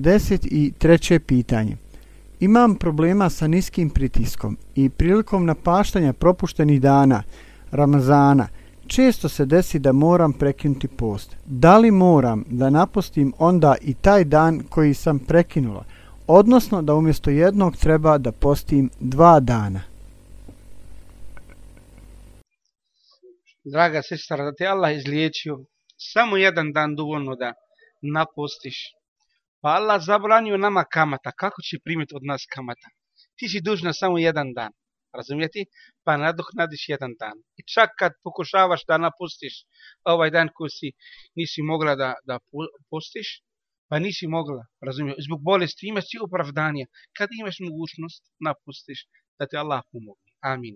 53. pitanje. Imam problema sa niskim pritiskom i prilikom napaštanja propuštenih dana, Ramazana, često se desi da moram prekinuti post. Da li moram da napustim onda i taj dan koji sam prekinula, odnosno da umjesto jednog treba da postim dva dana? Draga sestra, da te Allah izliječio, samo jedan dan dovoljno da napostiš Pa Allah zabranio nama kamata. Kako će primiti od nas kamata? Ti si dužna samo jedan dan. Razumijeti? Pa nadoknadiš jedan dan. I čak kad pokušavaš da napustiš ovaj dan koji si nisi mogla da, da pustiš, pa nisi mogla, razumiješ? Zbog bolesti imaš si opravdanje. Kad imaš mogućnost, napustiš da te Allah pomogne. Amin.